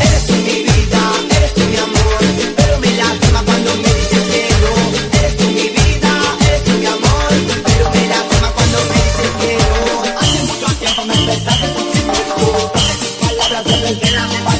Eres tú mi vida, eres tú mi amor. Pero me la cuando me dices quiero. Eres tú mi vida, eres tú mi amor. Pero me la cuando me dices quiero. Hace mucho tiempo me empezaba a decir mucho. Parte de mis palabras, pero es la me.